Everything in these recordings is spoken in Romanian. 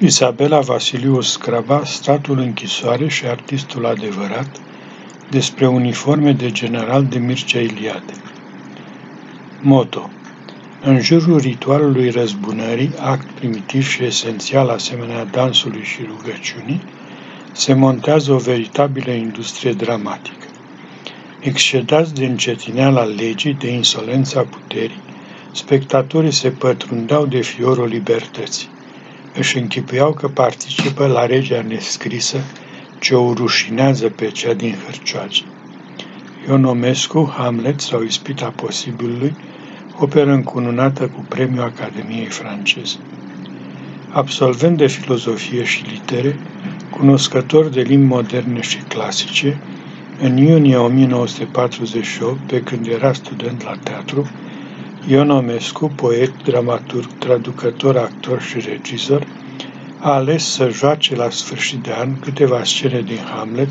Isabela Vasiliu Scraba, Statul închisoare și artistul adevărat, despre uniforme de general de Mircea Iliade. Moto În jurul ritualului răzbunării, act primitiv și esențial asemenea dansului și rugăciunii, se montează o veritabilă industrie dramatică. Excedați de încetineala legii, de insolența puterii, spectatorii se pătrundeau de fiorul libertății își închipuiau că participă la regea nescrisă ce o rușinează pe cea din Hârcioage. Ion Omescu, Hamlet sau Ispita Posibilului, operă încununată cu premiul Academiei franceze. Absolvent de filozofie și litere, cunoscător de limbi moderne și clasice, în iunie 1948, pe când era student la teatru, Ion Omescu, poet, dramaturg, traducător, actor și regizor, a ales să joace la sfârșit de an câteva scene din Hamlet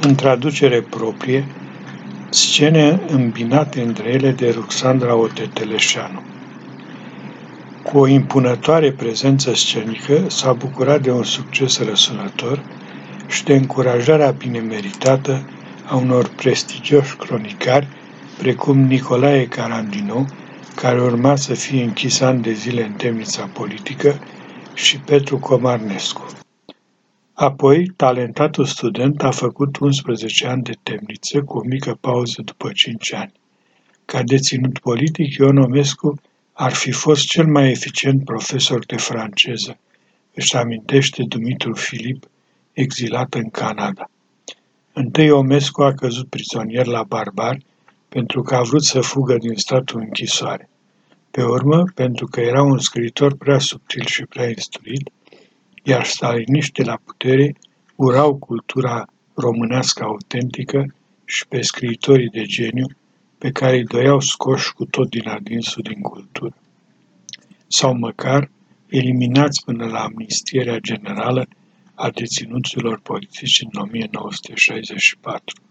în traducere proprie, scene îmbinate între ele de Ruxandra Oteteleșanu. Cu o impunătoare prezență scenică, s-a bucurat de un succes răsunător și de încurajarea bine meritată a unor prestigioși cronicari precum Nicolae Carandino, care urma să fie închis ani de zile în temnița politică, și Petru Comarnescu. Apoi, talentatul student a făcut 11 ani de temniță, cu o mică pauză după 5 ani. Ca deținut politic, Ion Omescu ar fi fost cel mai eficient profesor de franceză, își amintește Dumitru Filip, exilat în Canada. Întâi Omescu a căzut prizonier la barbari pentru că a vrut să fugă din statul închisoare. Pe urmă, pentru că era un scriitor prea subtil și prea instruit, iar staliniștii la putere urau cultura românească autentică și pe scriitorii de geniu pe care îi doiau scoși cu tot din adinsul din cultură. Sau măcar eliminați până la amnistierea generală a deținuților politici în 1964.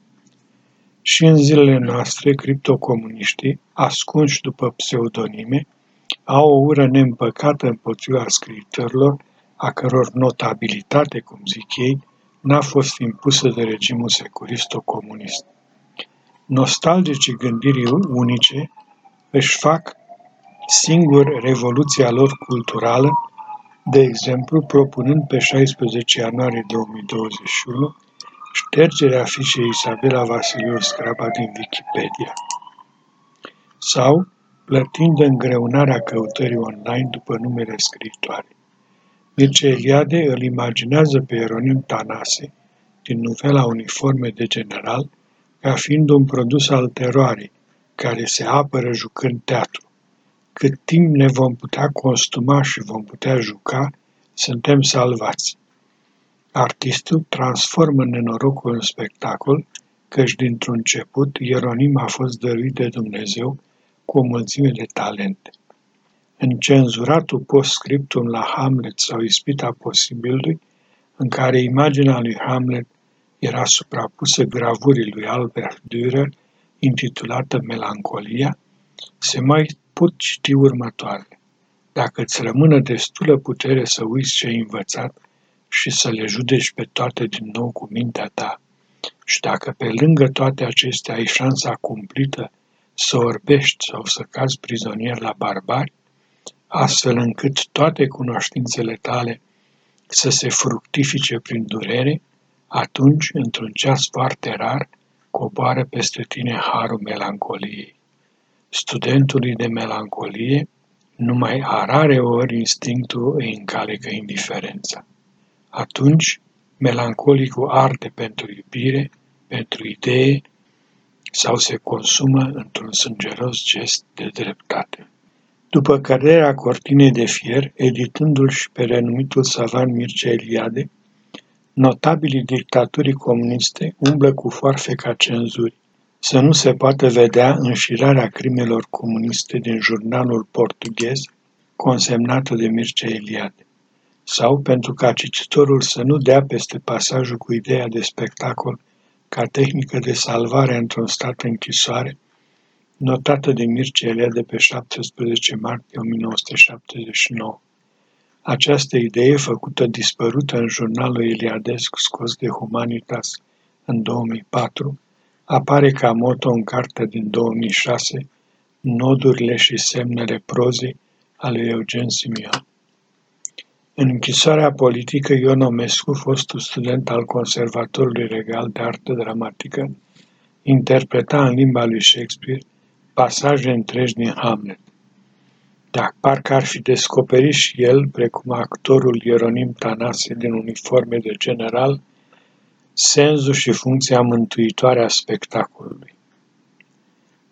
Și în zilele noastre, criptocomuniștii, ascunși după pseudonime, au o ură neîmpăcată împotriva scriitorilor, a căror notabilitate, cum zic ei, n-a fost impusă de regimul securisto-comunist. Nostalgicii gândirii unice își fac singur revoluția lor culturală, de exemplu, propunând pe 16 ianuarie 2021 Ștergerea fișei Isabela Vasiliu Scraba din Wikipedia sau plătind îngreunarea căutării online după numele scriitoare. Mircea Eliade îl imaginează pe Ieronim Tanase, din novela Uniforme de general, ca fiind un produs al teroarei, care se apără jucând teatru. Cât timp ne vom putea costuma și vom putea juca, suntem salvați. Artistul transformă nenorocul în spectacol, căci dintr-un început Ieronim a fost dăruit de Dumnezeu cu o mulțime de talente. În cenzuratul post-scriptum la Hamlet sau Ispita posibilului, în care imaginea lui Hamlet era suprapusă gravurii lui Albert Dürer, intitulată Melancolia, se mai pot citi următoarele. Dacă îți rămână destulă putere să uiți ce ai învățat, și să le judeci pe toate din nou cu mintea ta. Și dacă pe lângă toate acestea ai șansa cumplită să orbești sau să cazi prizonier la barbari, astfel încât toate cunoștințele tale să se fructifice prin durere, atunci, într-un ceas foarte rar, coboară peste tine harul melancoliei. Studentului de melancolie, numai a rare ori instinctul îi încalecă indiferența. Atunci, melancolicul arde pentru iubire, pentru idee sau se consumă într-un sângeros gest de dreptate. După căderea cortinei de fier, editându-l și pe renumitul savan Mircea Eliade, notabilii dictaturii comuniste umblă cu ca cenzuri, să nu se poată vedea înșirarea crimelor comuniste din jurnalul portughez consemnată de Mircea Eliade sau pentru ca cititorul să nu dea peste pasajul cu ideea de spectacol ca tehnică de salvare într-un stat închisoare, notată de Mircea Eliade pe 17 martie 1979. Această idee, făcută dispărută în jurnalul Iliadesc scos de Humanitas în 2004, apare ca moto în cartea din 2006, Nodurile și semnele prozei ale Eugen Simion. În închisoarea politică, Ion Omescu, fostul student al Conservatorului Regal de Artă Dramatică, interpreta în limba lui Shakespeare pasaje întregi din Hamlet. Dar parcă ar fi descoperit și el, precum actorul Ieronim Tanase din uniforme de general, sensul și funcția mântuitoare a spectacolului.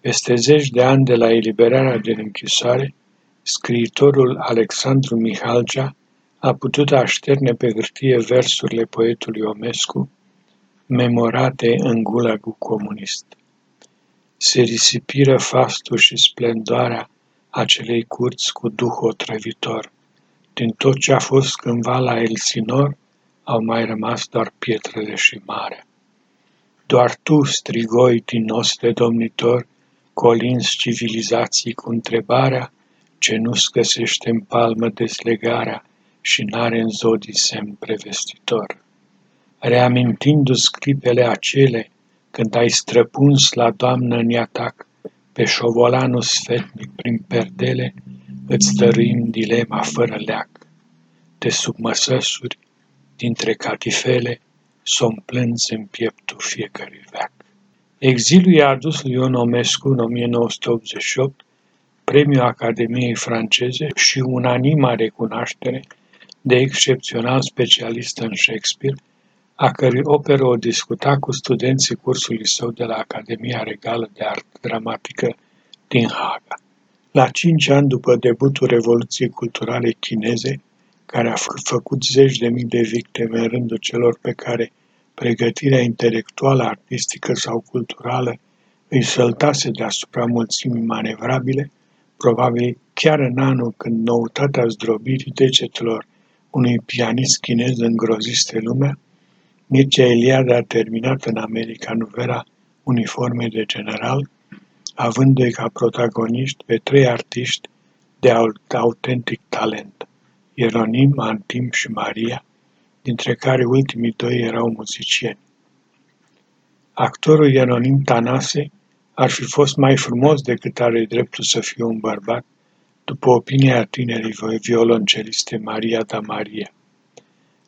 Peste zeci de ani de la eliberarea din închisoare, scriitorul Alexandru Mihalcea a putut așterne pe hârtie versurile poetului Omescu, memorate în gulagul comunist. Se risipiră fastul și splendoarea acelei curți cu duh otrăvitor. Din tot ce a fost cândva la Elsinor, au mai rămas doar pietrele și marea. Doar tu, strigoi din de domnitor, colins civilizații cu întrebarea ce nu-ți găsește în palmă deslegarea și n-are în zodii semn prevestitor. Reamintindu-ți clipele acele când ai străpuns la doamnă în atac pe șovolanul sfetnic prin perdele, îți dăruim dilema fără leac. De sub măsăsuri, dintre catifele, s-o în pieptul fiecărui veac. Exilul i-a adus lui Ion Omescu în 1988 premiul Academiei franceze și unanima recunoaștere de excepțional specialist în Shakespeare, a cărui operă o discuta cu studenții cursului său de la Academia Regală de Artă Dramatică din Haga. La cinci ani după debutul Revoluției Culturale Chineze, care a făcut zeci de mii de victime în rândul celor pe care pregătirea intelectuală, artistică sau culturală îi săltase deasupra mulțimii manevrabile, probabil chiar în anul când noutatea zdrobirii degetelor unui pianist chinez îngroziste lumea, Mircea Eliade a terminat în America Nuvera uniforme de general, avându-i ca protagoniști pe trei artiști de autentic talent, Ieronim, Antim și Maria, dintre care ultimii doi erau muzicieni. Actorul Ieronim Tanase ar fi fost mai frumos decât are dreptul să fie un bărbat, după opinia tinerii violonceliste Maria da Maria.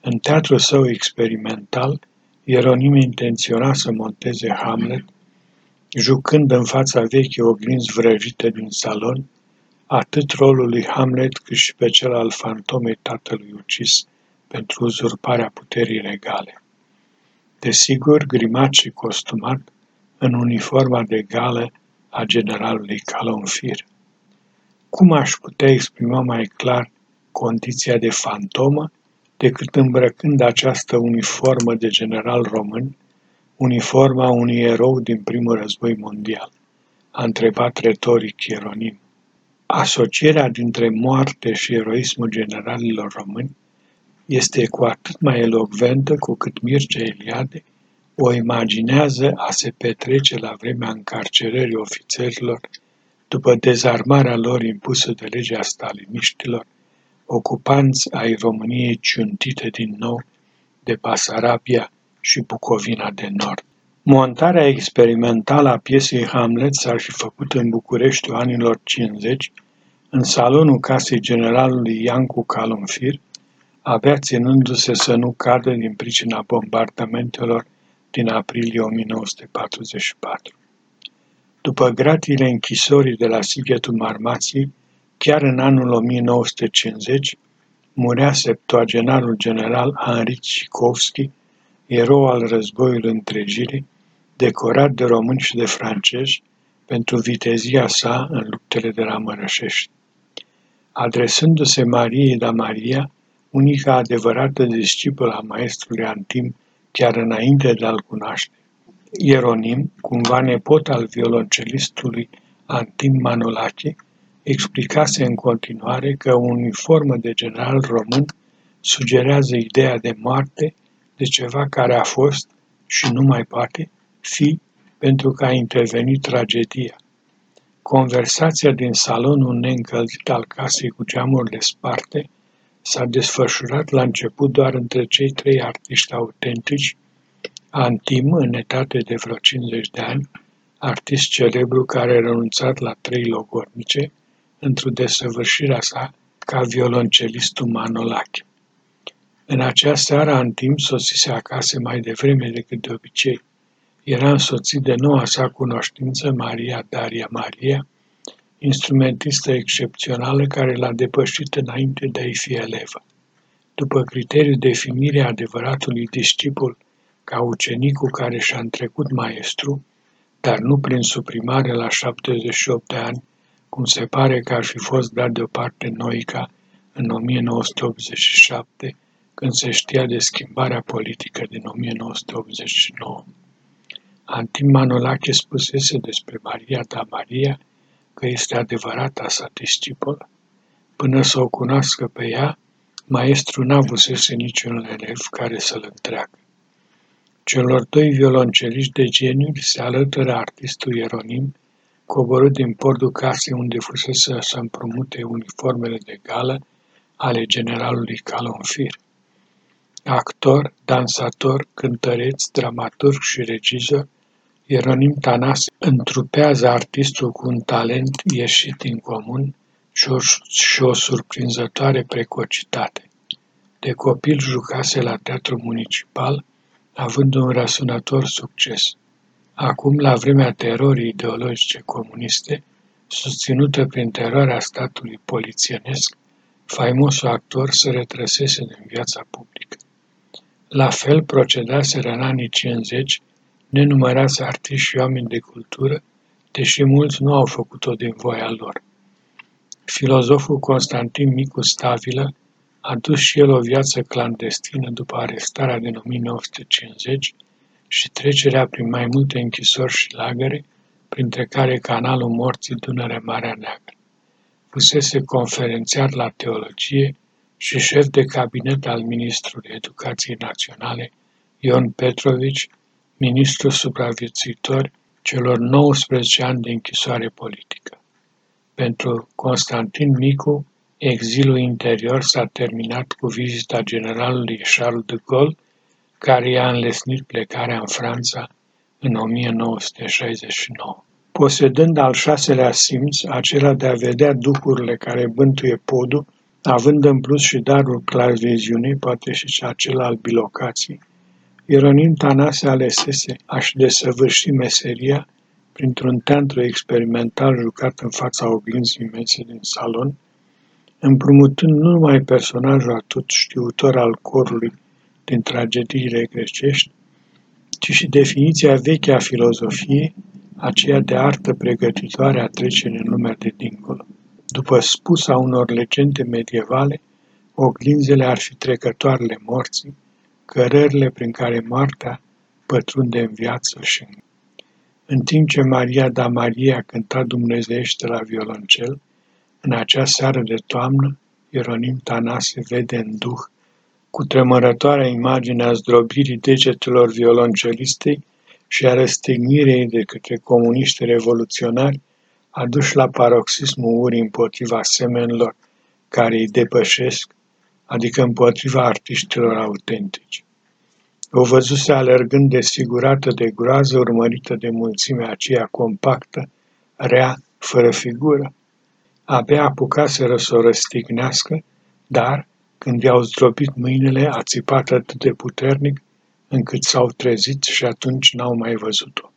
În teatrul său experimental, Ieronim intenționa să monteze Hamlet, jucând în fața vechii oglinzi vrăjite din salon, atât rolul lui Hamlet cât și pe cel al fantomei tatălui ucis pentru uzurparea puterii regale. Desigur, grimat și costumat, în uniforma de gală a generalului Calonfir. Cum aș putea exprima mai clar condiția de fantomă decât îmbrăcând această uniformă de general român, uniforma unui erou din primul război mondial? A întrebat retoric Ieronim. Asocierea dintre moarte și eroismul generalilor români este cu atât mai elocventă cu cât Mircea Eliade o imaginează a se petrece la vremea încarcerării ofițerilor după dezarmarea lor impusă de legea staliniștilor, ocupanți ai României ciuntite din nou de Basarabia și Bucovina de Nord. Montarea experimentală a piesei Hamlet s-ar fi făcut în București anilor 50, în salonul casei generalului Iancu Calumfir, abia ținându-se să nu cadă din pricina bombardamentelor din aprilie 1944. După gratiile închisorii de la Sighetul Marmației, chiar în anul 1950, murea septuagenarul general Henri Cikovski, erou al războiului întregirii, decorat de români și de francezi pentru vitezia sa în luptele de la Mărășești. Adresându-se Mariei da Maria, unica adevărată discipolă a maestrului Antim, chiar înainte de a-l cunoaște, Ieronim, cumva nepot al violoncelistului Antim Manolache, explicase în continuare că o uniformă de general român sugerează ideea de moarte de ceva care a fost și nu mai poate fi pentru că a intervenit tragedia. Conversația din salonul neîncălzit al casei cu geamurile sparte s-a desfășurat la început doar între cei trei artiști autentici, Antim, în etate de vreo 50 de ani, artist celebru care a renunțat la trei logornice, într-o desăvârșirea sa ca violoncelistul Manolache. În acea seară, Antim sosise acasă mai devreme decât de obicei. Era însoțit de noua sa cunoștință, Maria Daria Maria, instrumentistă excepțională care l-a depășit înainte de a-i fi elevă. După criteriul definirea adevăratului discipul ca ucenicul care și-a întrecut maestru, dar nu prin suprimare la 78 de ani, cum se pare că ar fi fost dat deoparte Noica în 1987, când se știa de schimbarea politică din 1989. Antim Manolache spusese despre Maria da Maria că este adevărata sa discipolă. Până să o cunoască pe ea, maestru n-avusese niciun elev care să-l întreagă. Celor doi violonceliști de geniuri se alătură artistul Ieronim, coborât din portul casei unde fusese să împrumute uniformele de gală ale generalului Calonfir. Actor, dansator, cântăreț, dramaturg și regizor, Ieronim Tanase întrupează artistul cu un talent ieșit din comun și o, și o surprinzătoare precocitate. De copil jucase la teatru municipal, având un răsunător succes. Acum, la vremea terorii ideologice comuniste, susținută prin teroarea statului polițienesc, faimosul actor se retrăsese din viața publică. La fel procedaseră în anii 50 nenumărați artiști și oameni de cultură, deși mulți nu au făcut-o din voia lor. Filozoful Constantin Micu Stavilă a dus și el o viață clandestină după arestarea din 1950 și trecerea prin mai multe închisori și lagăre, printre care canalul morții Dunăre Marea Neagră. Fusese conferențiar la teologie și șef de cabinet al ministrului Educației Naționale Ion Petrovici, ministru supraviețuitor celor 19 ani de închisoare politică. Pentru Constantin Micu, exilul interior s-a terminat cu vizita generalului Charles de Gaulle, care i-a înlesnit plecarea în Franța în 1969. Posedând al șaselea simț, acela de a vedea duhurile care bântuie podul, având în plus și darul clarviziunii, poate și acela al bilocației, Ieronim Tanase alesese a-și desăvârși meseria printr-un teatru experimental jucat în fața oglinzii imense din salon, împrumutând nu numai personajul atât știutor al corului din tragediile grecești, ci și definiția veche a filozofiei, aceea de artă pregătitoare a trecerii în lumea de dincolo. După spusa unor legende medievale, oglinzele ar fi trecătoarele morții, cărările prin care moartea pătrunde în viață și în... În timp ce Maria da Maria cânta dumnezeiește la violoncel, în acea seară de toamnă, Ieronim Tanase vede în duh cu tremărătoarea imagine a zdrobirii degetelor violoncelistei și a răstignirii de către comuniști revoluționari aduși la paroxismul urii împotriva semenilor care îi depășesc adică împotriva artiștilor autentici. O văzuse alergând desfigurată de groază, urmărită de mulțimea aceea compactă, rea, fără figură. Abia apucaseră să o răstignească, dar, când i-au zdrobit mâinile, a țipat atât de puternic, încât s-au trezit și atunci n-au mai văzut-o.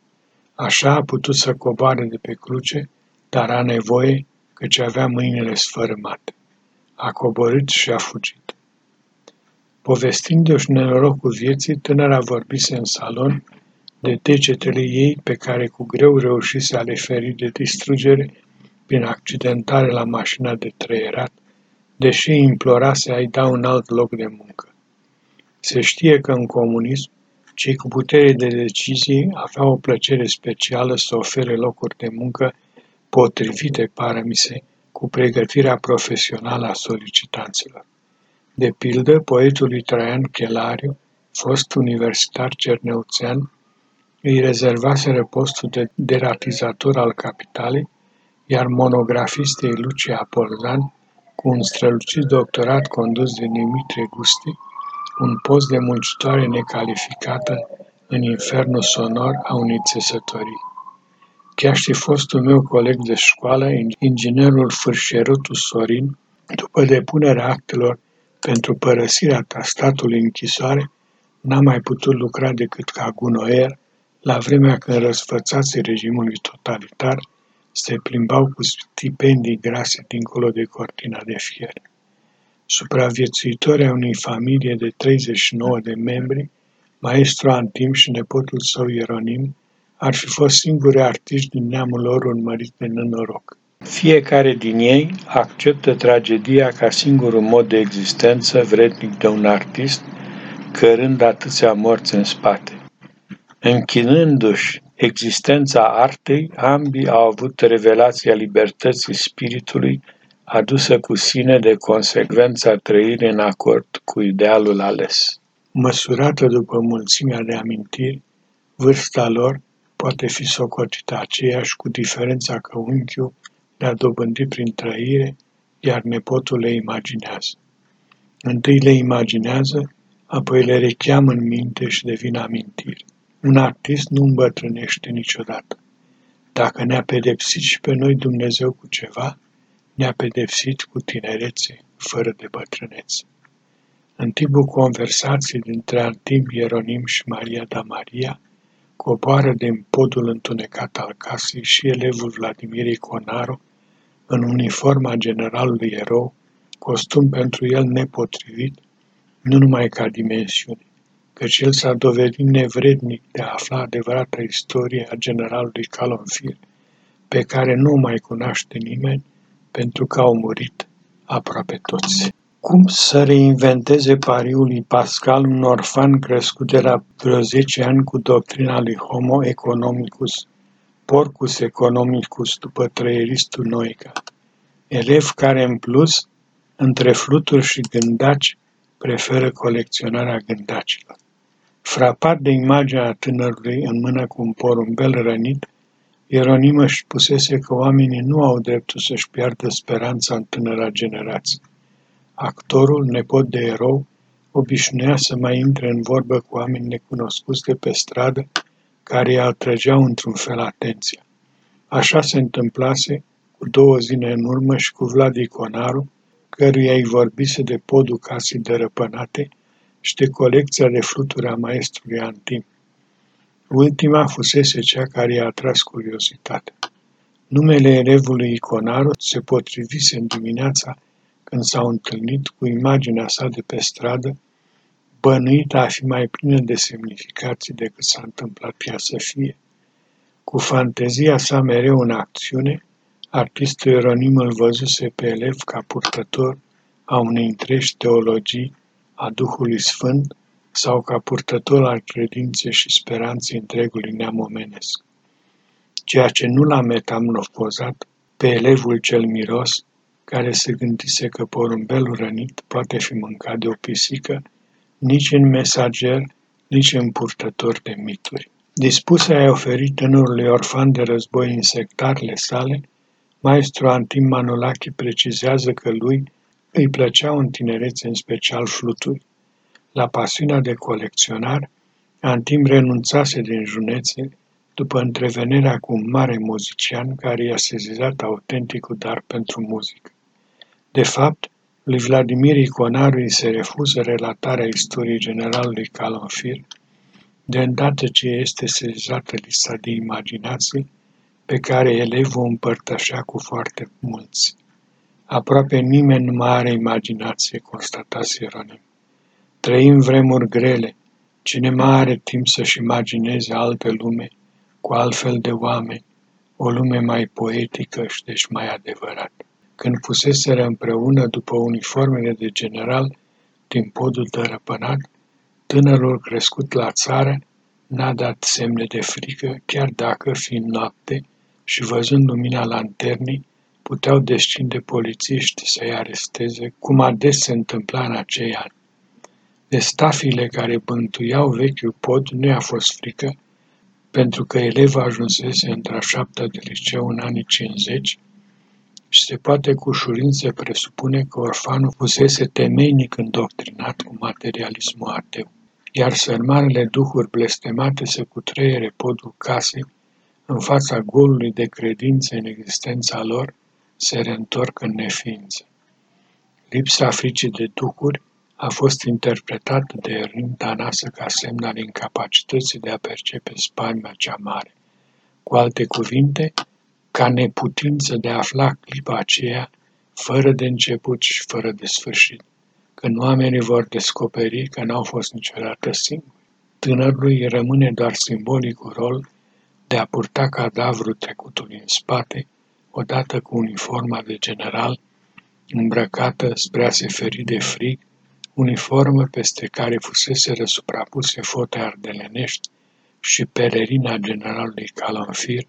Așa a putut să coboare de pe cruce, dar a nevoie, căci avea mâinile sfărâmate. A coborât și a fugit. Povestindu-și nenorocul vieții, tânăra vorbise în salon de degetele ei pe care cu greu reușise a le feri de distrugere prin accidentare la mașina de trăierat, deși implorase a-i da un alt loc de muncă. Se știe că în comunism, cei cu putere de decizie aveau o plăcere specială să ofere locuri de muncă potrivite, paramise, cu pregătirea profesională a solicitanților. De pildă, poetului Traian Chelariu, fost universitar cerneuțean, îi rezervaseră postul de deratizator al capitalei, iar monografistei Lucia Polzan, cu un strălucit doctorat condus de Dimitrie Gusti, un post de muncitoare necalificată în infernul sonor a unei țesătorii. Chiar și fostul meu coleg de școală, inginerul Fârșerutu Sorin, după depunerea actelor pentru părăsirea statului închisoare, n-a mai putut lucra decât ca gunoier, la vremea când răsfățații regimului totalitar se plimbau cu stipendii grase dincolo de cortina de fier. Supraviețuitoarea unei familie de 39 de membri, maestru Antim și nepotul său Ieronim, ar fi fost singuri artiști din neamul lor urmărit de nenoroc. Fiecare din ei acceptă tragedia ca singurul mod de existență vrednic de un artist, cărând atâția morți în spate. Închinându-și existența artei, ambii au avut revelația libertății spiritului adusă cu sine de consecvența trăirii în acord cu idealul ales. Măsurată după mulțimea de amintiri, vârsta lor poate fi socotită aceeași cu diferența că unchiul le-a dobândit prin trăire, iar nepotul le imaginează. Întâi le imaginează, apoi le recheamă în minte și devin amintiri. Un artist nu îmbătrânește niciodată. Dacă ne-a pedepsit și pe noi Dumnezeu cu ceva, ne-a pedepsit cu tinerețe, fără de bătrânețe. În timpul conversației dintre Antim Ieronim și Maria da Maria, coboară din podul întunecat al casei și elevul Vladimir Iconaru, în uniforma generalului erou, costum pentru el nepotrivit, nu numai ca dimensiune, căci el s-a dovedit nevrednic de a afla adevărata istorie a generalului Calonfir, pe care nu o mai cunoaște nimeni, pentru că au murit aproape toți. Cum să reinventeze pariul lui Pascal un orfan crescut de la vreo 10 ani cu doctrina lui Homo economicus, porcus economicus după trăieristul Noica, elev care în plus, între fluturi și gândaci, preferă colecționarea gândacilor. Frapat de imaginea tânărului în mână cu un porumbel rănit, Ieronim își spusese că oamenii nu au dreptul să-și piardă speranța în tânăra generație. Actorul, nepot de erou, obișnuia să mai intre în vorbă cu oameni necunoscuți de pe stradă, care îi atrăgeau într-un fel atenția. Așa se întâmplase cu două zile în urmă și cu Vlad Iconaru, căruia îi vorbise de podul casei dărăpânate și de colecția de fluturi a maestrului Antim. Ultima fusese cea care i-a atras curiozitatea. Numele elevului Iconaru se potrivise în dimineața când s-au întâlnit cu imaginea sa de pe stradă, bănuită a fi mai plină de semnificații decât s-a întâmplat ea să fie. Cu fantezia sa mereu în acțiune, artistul Ieronim îl văzuse pe elev ca purtător a unei întregi teologii a Duhului Sfânt sau ca purtător al credinței și speranței întregului neam omenesc. Ceea ce nu l-a metamorfozat pe elevul cel miros, care se gândise că porumbelul rănit poate fi mâncat de o pisică, nici în mesager, nici în purtător de mituri. Dispus a oferi tânărului orfan de război insectarele sale, maestru Antim Manolachi precizează că lui îi plăceau în tinerețe în special fluturi. La pasiunea de colecționar, Antim renunțase din junețe după întrevenirea cu un mare muzician care i-a sezizat autenticul dar pentru muzică. De fapt, lui Vladimir Iconaru îi se refuză relatarea istoriei generalului Calonfir, de îndată ce este sezizată lista de imaginații pe care elevul împărtășea cu foarte mulți. Aproape nimeni nu mai are imaginație, constatase Ieronim. Trăim vremuri grele. Cine mai are timp să-și imagineze alte lume, cu altfel de oameni, o lume mai poetică și deci mai adevărată. Când fuseseră împreună după uniformele de general din podul tărăpănat, tânărul crescut la țară n-a dat semne de frică, chiar dacă, fiind noapte și văzând lumina lanternii, puteau descinde polițiști să-i aresteze, cum ades se întâmpla în acei ani. De stafile care bântuiau vechiul pod nu i-a fost frică, pentru că eleva ajunsese într-a șaptea de liceu în anii 50 și se poate cu ușurință presupune că orfanul fusese temeinic îndoctrinat cu materialismul ateu, iar sărmanele duhuri blestemate să cutreiere podul casei în fața golului de credință în existența lor, se reîntorc în neființă. Lipsa fricii de duhuri a fost interpretată de Ernim Tanasă ca semn al incapacității de a percepe spaima cea mare. Cu alte cuvinte, ca neputință de a afla clipa aceea, fără de început și fără de sfârșit, când oamenii vor descoperi că n-au fost niciodată singuri. Tânărului rămâne doar simbolicul rol de a purta cadavrul trecutului în spate, odată cu uniforma de general, îmbrăcată spre a se feri de frig, uniformă peste care fusese răsuprapuse fote ardelenești și pelerina generalului Calonfir,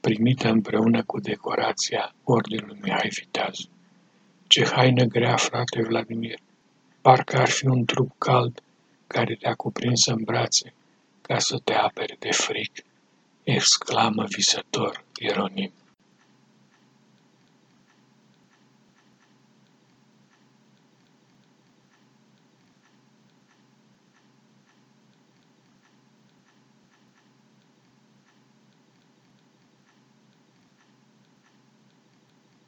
primită împreună cu decorația Ordinului Mihai Viteazu. Ce haină grea, frate Vladimir! Parcă ar fi un trup cald care te-a cuprins în brațe ca să te apere de fric, exclamă visător Ieronim.